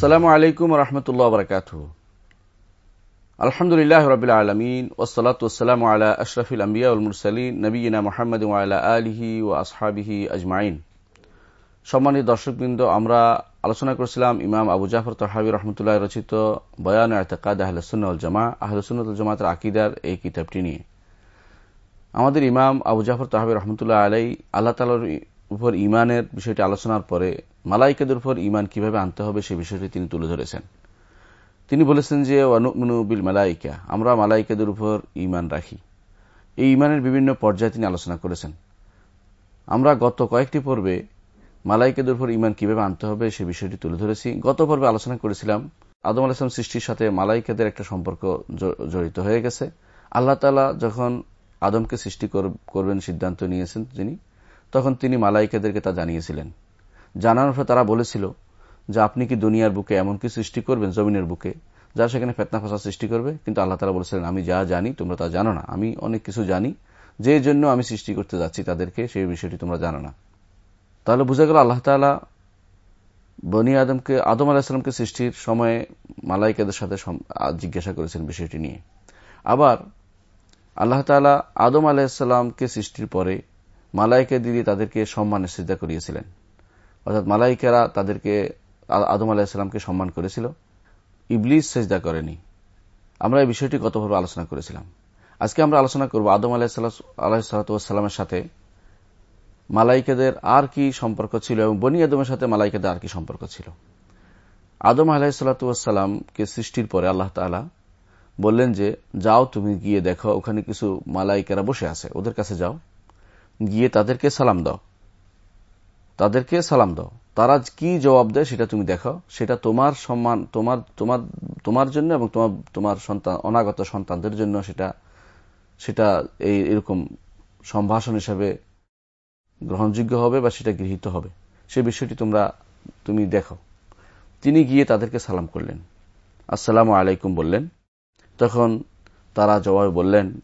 আসসালামু আলাইকুম রহমতুল্লাহ বরকাত। আলহামদুলিল্লাহ রবিল আলমিন ওসলাত ওসালাম আলা আশরফিল আম্বিয়া মুরসালিন নবীনা মোহাম্মদ আলা আলিহি ও আসহাবিহি আজমাইন। সম্মানিত দর্শকবৃন্দ, আমরা আলোচনা করেছিলাম ইমাম আবু জাফর তহাবি রহমতুল্লাহ রচিত বয়ান এতকাদ আহলসুল জামা আহলসুল জামাতের আকিদার এই কিতাবটি নিয়ে। আমাদের ইমাম আবু জাফর তহাবি রহমতুল্লাহ আলাই আল্লাহ তালার উপর ইমানের বিষয়টি আলোচনার পরে মালাইকাদের উপর ইমান কীভাবে আনতে হবে সে বিষয়টি তিনি তুলে ধরেছেন। তিনি বলেছেন যে অনুবিল মালাইকা আমরা মালাইকাদের উপর ইমান রাখি। এই ইমানের বিভিন্ন পর্যায়ে তিনি আলোচনা করেছেন। আমরা গত কয়েকটি পর্বে মালাইকাদের উপর ইমান কীভাবে আনতে হবে সে বিষয়টি তুলে ধরেছি। গত পর্বে আলোচনা করেছিলাম, আদম আলাইসলাম সৃষ্টির সাথে মালাইকাদের একটা সম্পর্ক জড়িত হয়ে গেছে। আল্লাহ তালা যখন আদমকে সৃষ্টি করবেন সিদ্ধান্ত নিয়েছেন তিনি তখন তিনি মালাইকাদেরকে তা জানিয়েছিলেন। জানানোর পর তারা বলেছিল যে, আপনি কি দুনিয়ার বুকে এমন কি সৃষ্টি করবেন, জমিনের বুকে, যা সেখানে ফেতনা ফাঁসা সৃষ্টি করবে? কিন্তু আল্লাহ তালা বলেছিলেন, আমি যা জানি, তোমরা তা জানো না। আমি অনেক কিছু জানি, যে জন্য আমি সৃষ্টি করতে যাচ্ছি তাদেরকে, সেই বিষয়টি তোমরা জানো না। তাহলে বোঝা গেল আল্লাহ তালা বনি আদমকে, আদম আলাহিসামকে সৃষ্টির সময়ে মালাইকাদের সাথে জিজ্ঞাসা করেছেন বিষয়টি নিয়ে। আবার আল্লাহ তালা আদম আলাহিসাল্লামকে সৃষ্টির পরে মালাইকে দিদি তাদেরকে সম্মানের সিদ্ধা করিয়েছিলেন। অর্থাৎ মালাইকেরা তাদেরকে আদম আলাহিসাল্লামকে সম্মান করেছিল। ইবলিস সেজদা করেনি। আমরা এই বিষয়টি গতভাবে আলোচনা করেছিলাম। আজকে আমরা আলোচনা করব আদম আলাহিসাল্লামের সাথে মালাইকেদের আর কি সম্পর্ক ছিল এবং বনি আদমের সাথে মালাইকেদের আর কি সম্পর্ক ছিল। আদম আলাহিসাল্লামকে সৃষ্টির পরে আল্লাহ তালা বললেন যে, যাও তুমি গিয়ে দেখো, ওখানে কিছু মালাইকেরা বসে আছে। ওদের কাছে যাও। গিয়ে তাদেরকে সালাম দাও। তাদেরকে সালাম দাও। তারা কি জবাব দেয় সেটা তুমি দেখো সেটা তোমার সম্মান, তোমার তোমার তোমার জন্য এবং তোমার তোমার সন্তান, অনাগত সন্তানদের জন্য সেটা সেটা এই এরকম সম্ভাষণ হিসাবে গ্রহণযোগ্য হবে বা সেটা গৃহীত হবে। সে বিষয়টি তোমরা, তুমি দেখো তিনি গিয়ে তাদেরকে সালাম করলেন। আসসালামু আলাইকুম বললেন। তখন তারা জবাবে বললেন,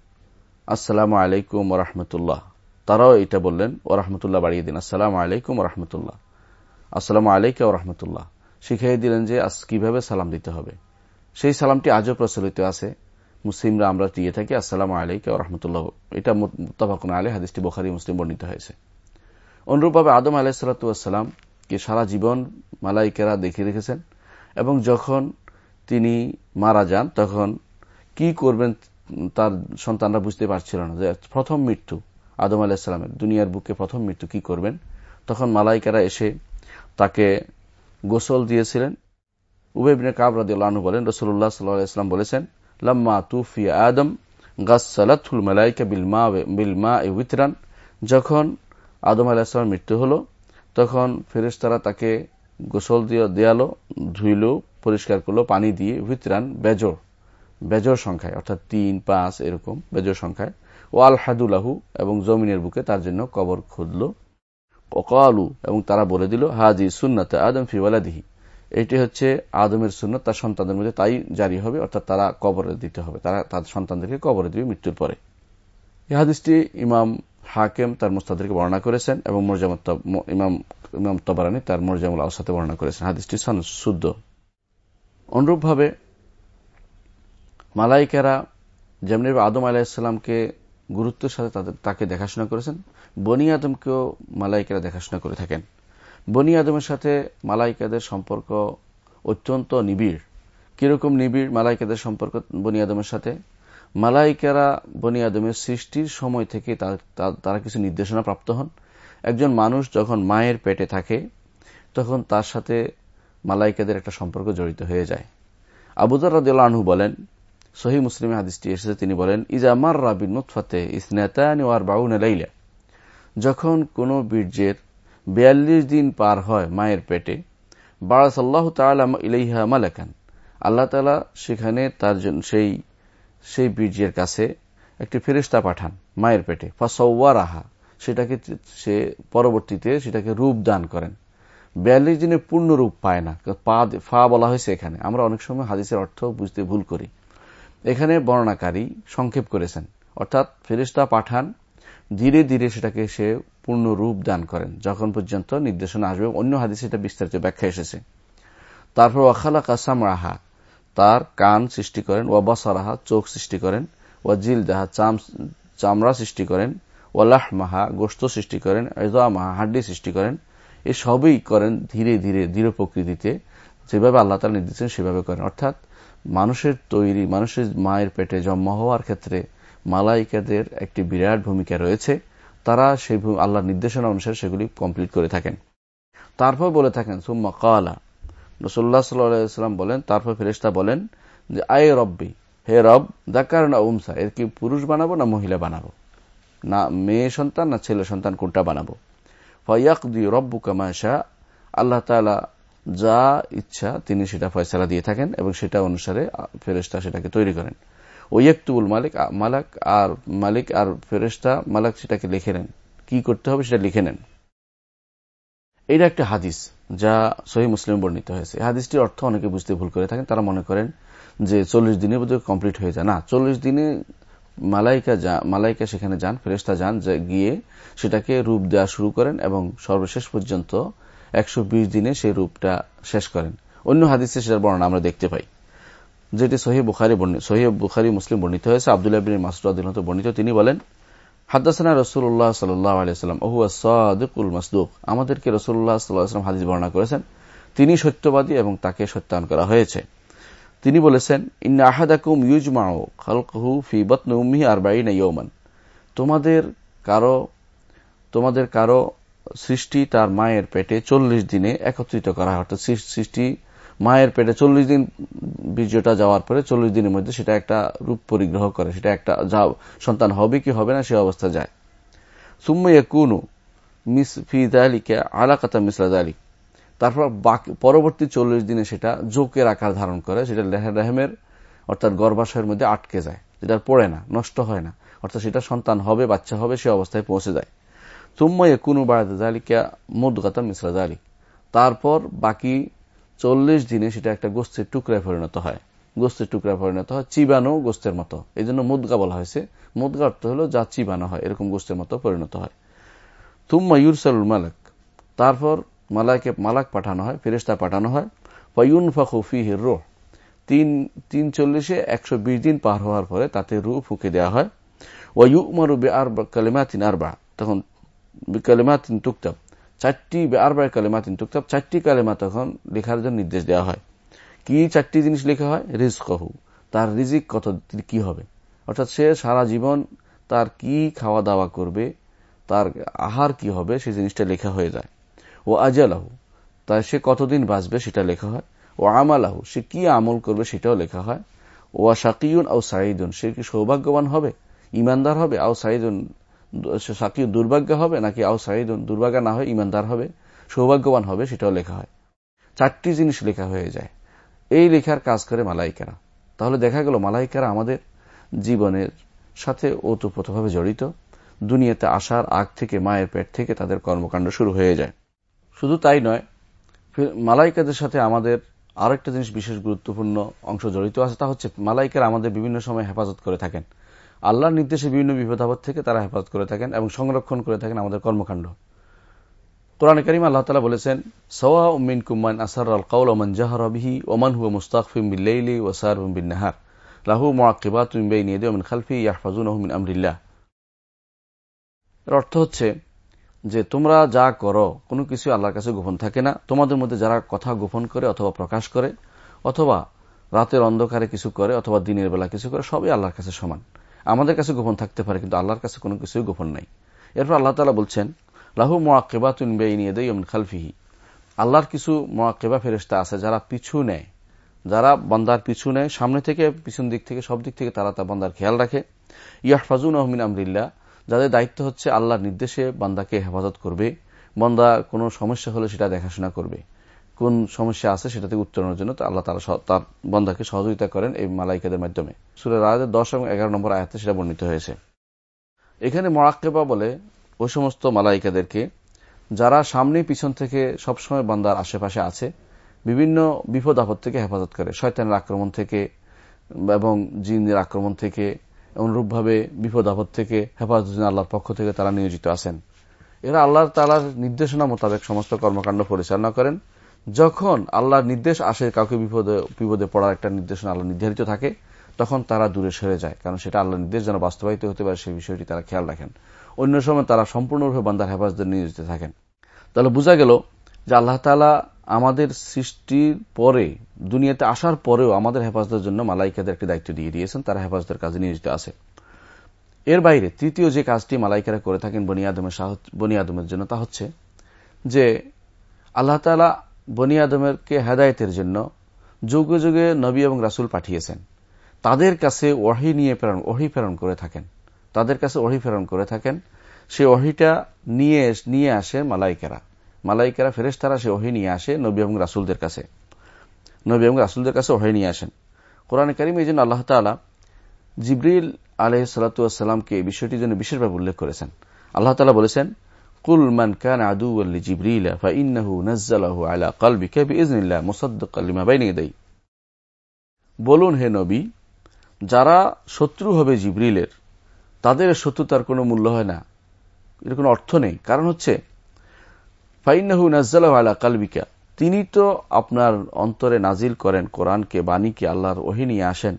আসসালামু আলাইকুম রহমতুল্লাহ। তারাও এটা বললেন, ও রহমতুল্লাহ, বাড়িয়ে দিন। আসসালাম আলাইকুম রহমতুল্লাহ আসসালাম আলাইকা ও রহমতুল্লাহ শিখাই দিলেন যে আজ কীভাবে সালাম দিতে হবে। সেই সালামটি আজও প্রচলিত আছে। মুসলিমরা আমরা দিয়ে থাকি, আসসালাম আলাইকা ও রহমতুল্লাহ এটা মুতাফাকুন আলী হাদিসটি বখারি, মুসলিম বর্ণিত হয়েছে। অনুরূপভাবে আদম আলাহিসাল্লাম কে সারা জীবন মালাইকেরা দেখে রেখেছেন এবং যখন তিনি মারা যান, তখন কি করবেন তার সন্তানরা বুঝতে পারছিল না যে প্রথম মৃত্যু। আদম আলাহিসাল্লামের দুনিয়ার বুকে প্রথম মৃত্যু কি করবেন? তখন মালাইকারা এসে তাকে গোসল দিয়েছিলেন। উবেবিনে কাবরাদিল্লাহনু বলেন রসুল্লাহ সাল্লাম বলেছেন, লাম্মা তুফি আদম গাছালাতুল মালাইকা বিলমা বিলমা এ উইতরান। যখন আদম আলাহিসামের মৃত্যু হল, তখন ফেরেশতারা তাকে গোসল দিয়ে দেয়ালো, ধুইল, পরিষ্কার করল, পানি দিয়ে, উইতরান, বেজর। বেজর সংখ্যায়, অর্থাৎ তিন, পাঁচ, এরকম বেজর সংখ্যায়। ও আল এবং জমিনের বুকে তার জন্য কবর খুঁজল। অকালু এবং তারা বলে দিল, হাজি সুন্নত আদম ফিওয়ালাদিহি এটি হচ্ছে আদমের সুন্নত, তার সন্তানদের মধ্যে তাই জারি হবে, অর্থাৎ তারা কবরে দিতে হবে, তারা তাদের সন্তানদেরকে কবরে দিবে মৃত্যুর পরে। এই হাদিসটি ইমাম হাকেম তার মুস্তাদেরকে বর্ণনা করেছেন, এবং ইমাম ইমাম তবরানি তার মরজামুল আওসাতে বর্ণনা করেছেন। হাদিসটি শুদ্ধ। অনুরূপভাবে মালাইকেরা যেমনি আদম আলাহিসাল্লামকে গুরুত্বের সাথে তাদের তাকে দেখাশোনা করেছেন। বনি আদমকেও মালাইকেরা দেখাশোনা করে থাকেন। বনি আদমের সাথে মালাইকাদের সম্পর্ক অত্যন্ত নিবিড়। কীরকম নিবিড় মালাইকাদের সম্পর্ক বনি আদমের সাথে? মালাইকারা বনি আদমের সৃষ্টির সময় থেকে তারা কিছু নির্দেশনা প্রাপ্ত হন। একজন মানুষ যখন মায়ের পেটে থাকে, তখন তার সাথে মালাইকাদের একটা সম্পর্ক জড়িত হয়ে যায়। আবুদর রাদিল্লা আনহু বলেন সহি মুসলিম হাদিসটি এসেছে, তিনি বলেন ইজামার রাবি নুৎফাতে ইসনাতানি ওয়ার বাউন লাইলা। যখন কোন বীর্যের বিয়াল্লিশ দিন পার হয় মায়ের পেটে বারাস আল্লাহ ইলাইহা মালাকান। আল্লাহ তালা সেখানে তার জন্য সেই সেই বীর্যের কাছে একটি ফেরিস্তা পাঠান মায়ের পেটে। ফাসওয়ারাহা, সেটাকে সে পরবর্তীতে সেটাকে রূপ দান করেন। বিয়াল্লিশ দিনে পূর্ণ রূপ পায় না। পা, ফা বলা হয়েছে এখানে। আমরা অনেক সময় হাদিসের অর্থ বুঝতে ভুল করি। এখানে বর্ণাকারী সংক্ষেপ করেছেন। অর্থাৎ ফেরিস্তা পাঠান, ধীরে ধীরে সেটাকে সে পূর্ণ রূপ দান করেন। যখন পর্যন্ত নির্দেশনা আসবে, অন্য হাদিসে এটা বিস্তারিত ব্যাখ্যা এসেছে। তারপর ওয়াখালা কাসাম রাহা তার কান সৃষ্টি করেন, ওয়া বাসারাহা চোখ সৃষ্টি করেন, ওয়া জিল দাহা চামড়া সৃষ্টি করেন ওয়ালাহ মাহা গোস্ত সৃষ্টি করেন এজা মাহা হাড্ডি সৃষ্টি করেন। এসবই করেন ধীরে ধীরে দৃঢ় প্রকৃতিতে। যেভাবে আল্লাহ তালা নির্দেশ সেভাবে করেন। অর্থাৎ মানুষের তৈরি, মানুষের মায়ের পেটে জন্ম হওয়ার ক্ষেত্রে মালাইকাদের একটি বিরাট ভূমিকা রয়েছে। তারা সেই আল্লাহর নির্দেশনা অনুসারে সেগুলি কমপ্লিট করে থাকেন। তারপর বলে থাকেন, সুম্মা কালা রসুল্লাহ সাল্লাম বলেন, তারপর ফেরেস্তা বলেন যে, আয় রব্বি, হে রব দেখার না উমসা এর কি পুরুষ বানাবো না মহিলা বানাবো? না মেয়ে সন্তান, না ছেলে সন্তান, কোনটা বানাবো? ফয়াকদি রব্বু কামাশা আল্লাহ তালা যা ইচ্ছা তিনি সেটা ফয়সালা দিয়ে থাকেন এবং সেটা অনুসারে ফেরেস্তা সেটাকে তৈরি করেন। ওই ওয়েকতুবুল মালিক মালাক আর, মালিক আর ফেরেস্তা মালাক সেটাকে লিখে নেন। কি করতে হবে সেটা লিখে নেন। এটা একটা হাদিস যা সহি মুসলিম বর্ণিত হয়েছে। হাদিসটির অর্থ অনেকে বুঝতে ভুল করে থাকেন। তারা মনে করেন যে চল্লিশ দিনে বোধহয় কমপ্লিট হয়ে যায়। না, চল্লিশ দিনে মালাইকা যা, মালাইকা সেখানে যান ফেরেস্তা যান গিয়ে সেটাকে রূপ দেওয়া শুরু করেন এবং সর্বশেষ পর্যন্ত একশো বিশ দিনে সেই রূপটা শেষ করেন। অন্য হাদিসে সেটার বর্ণনা আমরা দেখতে পাই। যেটি সহি বুখারি মুসলিম বর্ণিত হয়েছে। আবদুল্লাহ মাসুদ বর্ণিত। তিনি বলেন, হাদাসানা রসুল্লাহ সাল্লাহ আলিয়াল্লাম মাসদুক। আমাদেরকে রসুল্লাহ সাল্লাহাম হাদিস বর্ণনা করেছেন। তিনি সত্যবাদী এবং তাকে সত্যায়ন করা হয়েছে। তিনি বলেছেন তোমাদের কারও তোমাদের কারও সৃষ্টি তার মায়ের পেটে চল্লিশ দিনে একত্রিত করা হয়। অর্থাৎ সৃষ্টি মায়ের পেটে চল্লিশ দিন, বীর্যটা যাওয়ার পরে চল্লিশ দিনের মধ্যে সেটা একটা রূপ পরিগ্রহ করে, সেটা একটা সন্তান হবে কি হবে না সে অবস্থা যায়। সুম্মইয়া কুনু মিস ফি দালিকে আলাকাতা মিসলা দালিক। তারপর পরবর্তী চল্লিশ দিনে সেটা জোকের আকার ধারণ করে, সেটা রেহেমের অর্থাৎ গর্ভাশয়ের মধ্যে আটকে যায়, যেটা পড়ে না, নষ্ট হয় না। অর্থাৎ সেটা সন্তান হবে, বাচ্চা হবে, সে অবস্থায় পৌঁছে যায়। জালিকা মিসরা জালিক তারপর বাকি চল্লিশ দিনে সেটা একটা গোস্তের টুকরায় পরিণত হয়। গোস্তের টুকরায় পরিণত হয়, চিবানো গোস্তের মতো। এই জন্য মুদগা বলা হয়েছে। মুদগা অর্থ হলো যা চিবানো হয়, এরকম গোস্তের মতো পরিণত হয়। তুম্মা ইউরসালুল মালাক তারপর মালাকে মালাক পাঠানো হয় ফেরেস্তা পাঠানো হয়। ফয়ুন ফাকুফি হির রোহ তিন তিন চল্লিশে একশো বিশ দিন পার হওয়ার পরে তাতে রু ফুকে দেওয়া হয়। ওয়ু উমারু বে আর আরবা। তখন কালেমাতিন টুকতাব চারটি আর বার কালেমাতিন টুকতাব চারটি কালেমা তখন লেখার জন্য নির্দেশ দেওয়া হয়। কি চারটি জিনিস লেখা হয়? রিজ কহু তার রিজিক কত কি হবে? অর্থাৎ সে সারা জীবন তার কি খাওয়া দাওয়া করবে, তার আহার কি হবে, সেই জিনিসটা লেখা হয়ে যায়। ও আজালাহু। তাই সে কতদিন বাঁচবে সেটা লেখা হয়। ও আমালাহু। সে কি আমল করবে সেটাও লেখা হয়। ও শাকিউন আও সাইদুন সে কি সৌভাগ্যবান হবে? ইমানদার হবে? আও সাইদুন সাকি দুর্ভাগ্য হবে নাকি আও দুর্ভাগ্য না হয় ইমানদার হবে? সৌভাগ্যবান হবে, সেটাও লেখা হয়। চারটি জিনিস লেখা হয়ে যায়। এই লেখার কাজ করে মালাইকারা। তাহলে দেখা গেল মালাইকারা আমাদের জীবনের সাথে ওতপ্রোতভাবে জড়িত। দুনিয়াতে আসার আগ থেকে, মায়ের পেট থেকে তাদের কর্মকাণ্ড শুরু হয়ে যায়। শুধু তাই নয় মালাইকাদের সাথে আমাদের আরেকটা জিনিস বিশেষ গুরুত্বপূর্ণ অংশ জড়িত আছে, তা হচ্ছে মালাইকার আমাদের বিভিন্ন সময় হেফাজত করে থাকেন। আল্লাহর নির্দেশে বিভিন্ন বিপদাবদ থেকে তারা হেফাজত করে থাকেন এবং সংরক্ষণ করে থাকেন আমাদের কর্মকাণ্ড। কোরআন করিম আল্লাহ তালা বলেছেন সওয়া উমিন কুমান আসার আল ওমান জাহর বিহি ওমান বিন নাহার ওমিন খালফি ইয়াহফাজুন আমরিল্লাহ। এর অর্থ হচ্ছে যে তোমরা যা করো, কোনো কিছু আল্লাহর কাছে গোপন থাকে না। তোমাদের মধ্যে যারা কথা গোপন করে অথবা প্রকাশ করে, অথবা রাতের অন্ধকারে কিছু করে, অথবা দিনের বেলা কিছু করে, সবই আল্লাহর কাছে সমান। আমাদের কাছে গোপন থাকতে পারে, কিন্তু আল্লাহর কাছে কোনো কিছুই গোপন নাই। এরপর আল্লাহ তালা বলছেন, লাহু মোয়াক্কেবাতুন বেইনিয়মিন খালফিহি। আল্লাহর কিছু মোয়াক্কেবা ফেরেস্তা আছে যারা পিছু নেয়। যারা বন্দার পিছু নেয়, সামনে থেকে, পিছন দিক থেকে, সব দিক থেকে তারা তা বন্দার খেয়াল রাখে। ইয়াহফাজুন আহমিন আমরিল্লা যাদের দায়িত্ব হচ্ছে আল্লাহর নির্দেশে বান্দাকে হেফাজত করবে। বন্দা কোনো সমস্যা হলে সেটা দেখাশোনা করবে। কোন সমস্যা আছে সেটা থেকে উত্তরণের জন্য আল্লাহ তারা তার বন্দাকে সহযোগিতা করেন এই মালাইকাদের মাধ্যমে। সুরের রায়দের দশ এবং এগারো নম্বর আয়াতে সেটা বর্ণিত হয়েছে। এখানে মরাক্কেবা বলে, ওই সমস্ত মালাইকাদেরকে, যারা সামনে পিছন থেকে সবসময় বান্দার আশেপাশে আছে, বিভিন্ন বিপদ আপদ থেকে হেফাজত করে, শয়তানের আক্রমণ থেকে এবং জিনের আক্রমণ থেকে অনুরূপভাবে বিপদ আপদ থেকে হেফাজত আল্লাহর পক্ষ থেকে তারা নিয়োজিত আছেন। এরা আল্লাহ তালার নির্দেশনা মোতাবেক সমস্ত কর্মকাণ্ড পরিচালনা করেন। যখন আল্লাহর নির্দেশ আসে কাউকে বিপদে বিপদে পড়ার একটা নির্দেশনা আল্লাহ নির্ধারিত থাকে, তখন তারা দূরে সরে যায়। কারণ সেটা আল্লাহ নির্দেশ যেন বাস্তবায়িত হতে পারে, সেই বিষয়টি তারা খেয়াল রাখেন। অন্য সময় তারা সম্পূর্ণরূপে বান্দার হেফাজতে নিয়োজিত থাকেন। তাহলে বোঝা গেল যে আল্লাহ তালা আমাদের সৃষ্টির পরে, দুনিয়াতে আসার পরেও আমাদের হেফাজতের জন্য মালাইকাদের একটি দায়িত্ব দিয়ে দিয়েছেন, তারা হেফাজতের কাজে নিয়োজিত আছে। এর বাইরে তৃতীয় যে কাজটি মালাইকারা করে থাকেন বনি আদমের বনি আদমের জন্য, তা হচ্ছে যে আল্লাহ তালা বনি আদমেরকে হেদায়তের জন্য যুগে যুগে নবী এবং রাসুল পাঠিয়েছেন। তাদের কাছে ওহি নিয়ে প্রেরণ ওহি প্রেরণ করে থাকেন। তাদের কাছে ওহি প্রেরণ করে থাকেন। সে ওহিটা নিয়ে নিয়ে আসে মালাইকেরা। মালাইকেরা ফেরেস্তারা সে ওহি নিয়ে আসে নবী এবং রাসুলদের কাছে। নবী এবং রাসুলদের কাছে ওহি নিয়ে আসেন। কোরআন করিম এই জন্য আল্লাহ তালা জিবরিল আলহ সালাতামকে এই বিষয়টির জন্য বিশেষভাবে উল্লেখ করেছেন। আল্লাহ তালা বলেছেন কুল হবে জিবরিলের, তাদের শত্রুতার কোনো মূল্য হয় না। এর কোনো অর্থ নেই। কারণ হচ্ছে ফাইনাহু নাজ্জালাহ আলা কালবিকা। তিনি তো আপনার অন্তরে নাজিল করেন কোরআনকে, বাণীকে, আল্লাহর ওহি নিয়ে আসেন।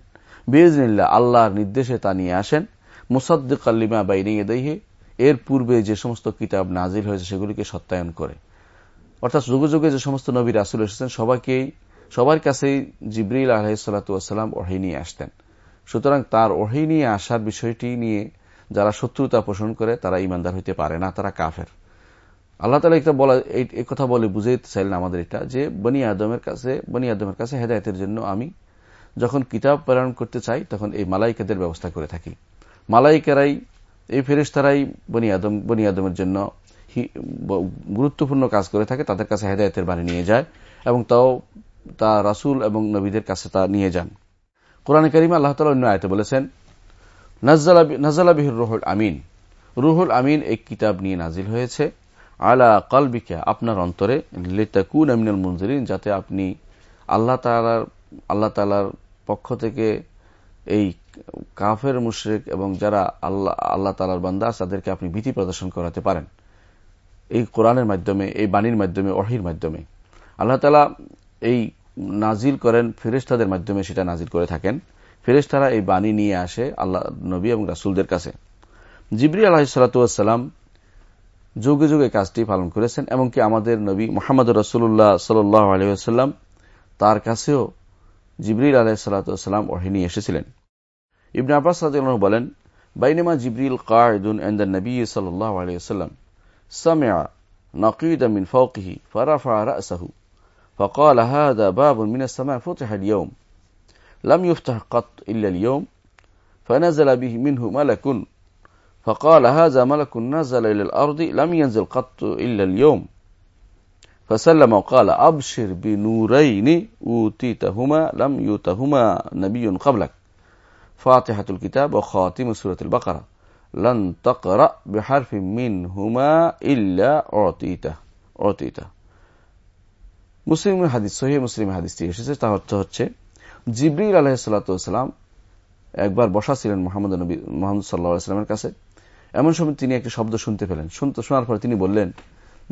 বেজনিল্লা আল্লাহর নির্দেশে তা নিয়ে আসেন। মুসাদ্দিক আল্লিমা বাইনে দেহে এর পূর্বে যে সমস্ত কিতাব নাজিল হয়েছে সেগুলিকে সত্যায়ন করে। অর্থাৎ যুগে যুগে যে সমস্ত নবী রাসুল এসেছেন, সবাইকেই, সবার কাছেই জিবরিল আলহিসাল্লাম ওহি নিয়ে আসতেন। সুতরাং তার ওহি নিয়ে আসার বিষয়টি নিয়ে যারা শত্রুতা পোষণ করে, তারা ইমানদার হইতে পারে না, তারা কাফের। আল্লাহ তালা একটা বলা এই কথা বলে বুঝাইতে চাইলেন আমাদের এটা, যে বনি আদমের কাছে, বনি আদমের কাছে হেদায়তের জন্য আমি যখন কিতাব প্রেরণ করতে চাই, তখন এই মালাইকাদের ব্যবস্থা করে থাকি। মালাইকেরাই এই ফেরিস্তারাই বনি আদম, বনি আদমের জন্য গুরুত্বপূর্ণ কাজ করে থাকে, তাদের কাছে হেদায়তের বাণী নিয়ে যায় এবং তাও তা রাসুল এবং নবীদের কাছে তা নিয়ে যান। কোরআন করিম আল্লাহ তালা অন্য আয়তে বলেছেন নাজালাবিহুর রুহুল আমিন। রুহুল আমিন এই কিতাব নিয়ে নাজিল হয়েছে, আলা কালবিকা, আপনার অন্তরে, লেতাকুন আমিনুল মঞ্জুরিন যাতে আপনি আল্লাহ তালার আল্লাহ তালার পক্ষ থেকে এই কাফের, মুশ্রিক এবং যারা আল্লাহ আল্লাহ তালার বান্দা তাদেরকে আপনি ভীতি প্রদর্শন করাতে পারেন। এই কোরআনের মাধ্যমে, এই বাণীর মাধ্যমে অহির মাধ্যমে। আল্লাহ তালা এই নাজিল করেন ফেরেস্তাদের মাধ্যমে, সেটা নাজিল করে থাকেন। ফেরেস্তারা এই বাণী নিয়ে আসে আল্লাহ, নবী এবং রাসুলদের কাছে। জিবরি আলাহিসাল্লাম যুগে যুগে কাজটি পালন করেছেন, এমনকি আমাদের নবী মোহাম্মদ রসুল্লাহ সাল্লাহ আলহাম তার কাছেও জিবরিল আলাহিসাল্লাম ওহি নিয়ে এসেছিলেন। ইবনে আব্বাস বলেন বাইনেমা জিবরিল কায়দুন এন্ড নবী সাল্লাহ আলহাম সামিয়া نقيد من فوقه فرفع رأسه فقال هذا باب من السماء فتح اليوم لم يفتح قط إلا اليوم فنزل به منه ملك فقال هذا ملك نزل إلى الأرض لم ينزل قط إلا اليوم فسلم وقال أبشر بنورين أوتيتهما لم يوتهما نبي قبلك ফাতেহাতুল কিতাব ও খাতিম সুরাতুল বাকারা। লন তকরা মিন হুমা ইল্লা অতীতা অতীতা মুসলিম হাদিস সহি মুসলিম হাদিসটি এসেছে অর্থ হচ্ছে একবার বসা ছিলেন মোহাম্মদ নবী, মোহাম্মদ সাল্লাহামের কাছে। এমন সময় তিনি একটি শব্দ শুনতে পেলেন। শুনতে, শোনার পরে তিনি বললেন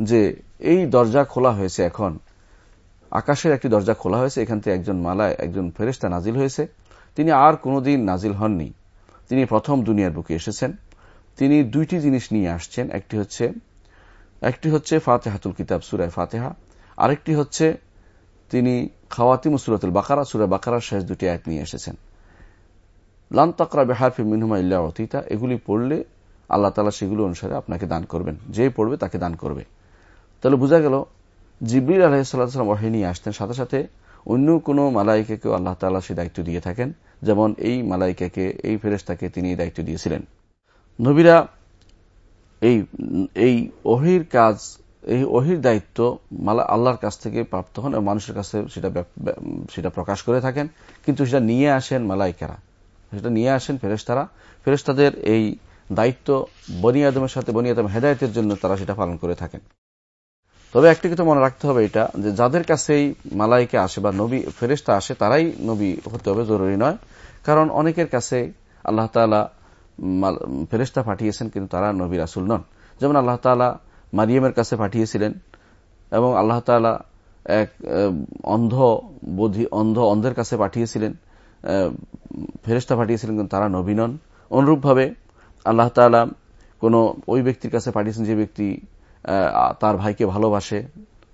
যে, এই দরজা খোলা হয়েছে এখন। আকাশের একটি দরজা খোলা হয়েছে। এখান থেকে একজন মালায়, একজন ফেরেস্তা নাজিল হয়েছে। তিনি আর কোনোদিন নাজিল হননি। তিনি প্রথম দুনিয়ার বুকে এসেছেন। তিনি দুইটি জিনিস নিয়ে আসছেন। একটি হচ্ছে একটি হচ্ছে ফাতেহাতুল কিতাব সুরায় ফাতেহা। আরেকটি হচ্ছে, তিনি খাওয়াতিম সুরতুল বাকারা, সুরা বাকারার শেষ দুটি আয়াত নিয়ে এসেছেন। লান তকরা বেহারফি মিনহুমা ইল্লা অতীতা এগুলি পড়লে আল্লাহ তালা সেগুলো অনুসারে আপনাকে দান করবেন। যে পড়বে তাকে দান করবে। তাহলে বোঝা গেল জিবির আলহিসাল্লাম ওহে নিয়ে আসতেন। সাথে সাথে অন্য কোনো মালাইকাকেও আল্লাহ তালা সে দায়িত্ব দিয়ে থাকেন। যেমন এই মালাইকাকে, এই ফেরেস্তাকে তিনি দায়িত্ব দিয়েছিলেন। নবীরা এই এই অহির কাজ, এই অহির দায়িত্ব মালা, আল্লাহর কাছ থেকে প্রাপ্ত হন এবং মানুষের কাছে সেটা সেটা প্রকাশ করে থাকেন। কিন্তু সেটা নিয়ে আসেন মালাইকারা। সেটা নিয়ে আসেন ফেরেস্তারা ফেরেস্তাদের এই দায়িত্ব বনি আদমের সাথে, বনি আদম হেদায়তের জন্য তারা সেটা পালন করে থাকেন। তবে একটি কিন্তু মনে রাখতে হবে এটা, যে যাদের কাছেই মালাইকে আসে বা নবী ফেরেস্তা আসে, তারাই নবী হতে হবে, জরুরি নয়। কারণ অনেকের কাছে আল্লাহ তালা ফেরেস্তা পাঠিয়েছেন, কিন্তু তারা নবী রাসুল নন। যেমন আল্লাহ তালা মারিয়ামের কাছে পাঠিয়েছিলেন, এবং আল্লাহ তালা এক অন্ধ বোধি, অন্ধ অন্ধের কাছে পাঠিয়েছিলেন ফেরেস্তা পাঠিয়েছিলেন, কিন্তু তারা নবী নন। অনুরূপভাবে আল্লাহ তালা কোন ওই ব্যক্তির কাছে পাঠিয়েছেন যে ব্যক্তি তার ভাইকে ভালোবাসে।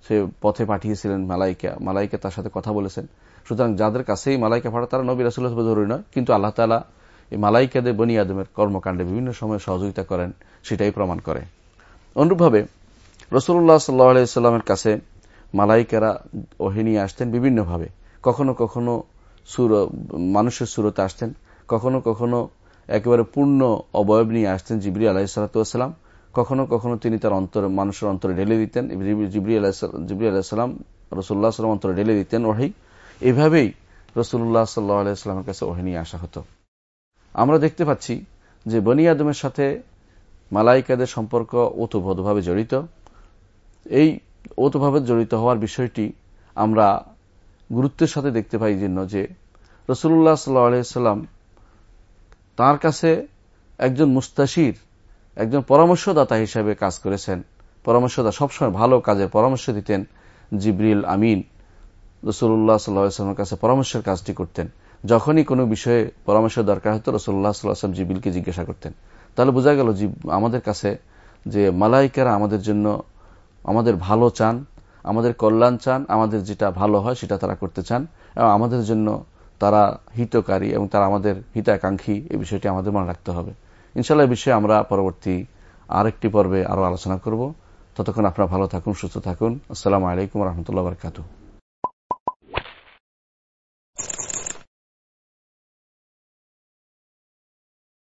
সে পথে পাঠিয়েছিলেন মালাইকা। মালাইকা তার সাথে কথা বলেছেন। সুতরাং যাদের কাছেই মালাইকা ফাটা তারা নবী রাসুল্লাহ জরুরি নয়, কিন্তু আল্লাহ তালা এই মালাইকাদের বনি আদমের কর্মকাণ্ডে বিভিন্ন সময় সহযোগিতা করেন, সেটাই প্রমাণ করে। অনুরূপভাবে রসুল্লাহ সাল্লাহামের কাছে মালাইকারা ওহে নিয়ে আসতেন বিভিন্নভাবে। কখনো কখনো সুর, মানুষের সুরতে আসতেন, কখনো কখনো একেবারে পূর্ণ অবয়ব নিয়ে আসতেন জিবরি আলাহিসাল্লাম কখনো কখনো তিনি তার অন্তরে, মানুষের অন্তরে ঢেলে দিতেন। জিবরি জিবরি আলাহিসাল্লাম রসুল্লাহ সাল্লাম অন্তরে ঢেলে দিতেন ওহি এভাবেই রসুল্লাহ সাল্লাহ আলাইস্লামের কাছে ওহে নিয়ে আসা হতো। আমরা দেখতে পাচ্ছি যে বনি আদমের সাথে মালাইকাদের সম্পর্ক ওতভাবে জড়িত। এই ওতভাবে জড়িত হওয়ার বিষয়টি আমরা গুরুত্বের সাথে দেখতে পাই জন্য যে রসুল্লাহ সাল্লাম তার কাছে একজন মুস্তাশির একজন পরামর্শদাতা হিসেবে কাজ করেছেন। পরামর্শদা সবসময় ভালো কাজের পরামর্শ দিতেন। জিবরিল আমিন রসুল্লাহ সাল্লাহামের কাছে পরামর্শের কাজটি করতেন। যখনই কোনো বিষয়ে পরামর্শ দরকার হতো, রসুল্লাহ সাল্লাহাম জিবিলকে জিজ্ঞাসা করতেন। তাহলে বোঝা গেল আমাদের কাছে যে মালাইকারা আমাদের জন্য আমাদের ভালো চান, আমাদের কল্যাণ চান, আমাদের যেটা ভালো হয় সেটা তারা করতে চান, এবং আমাদের জন্য তারা হিতকারী এবং তারা আমাদের হিতাকাঙ্ক্ষী এই বিষয়টি আমাদের মনে রাখতে হবে। ইনশাল্লাহ বিষয়ে আমরা পরবর্তী আরেকটি পর্বে আরও আলোচনা করব। ততক্ষণ আপনারা ভালো থাকুন, সুস্থ থাকুন। আসসালামু আলাইকুম রহমতুল্লাহ বরকাতু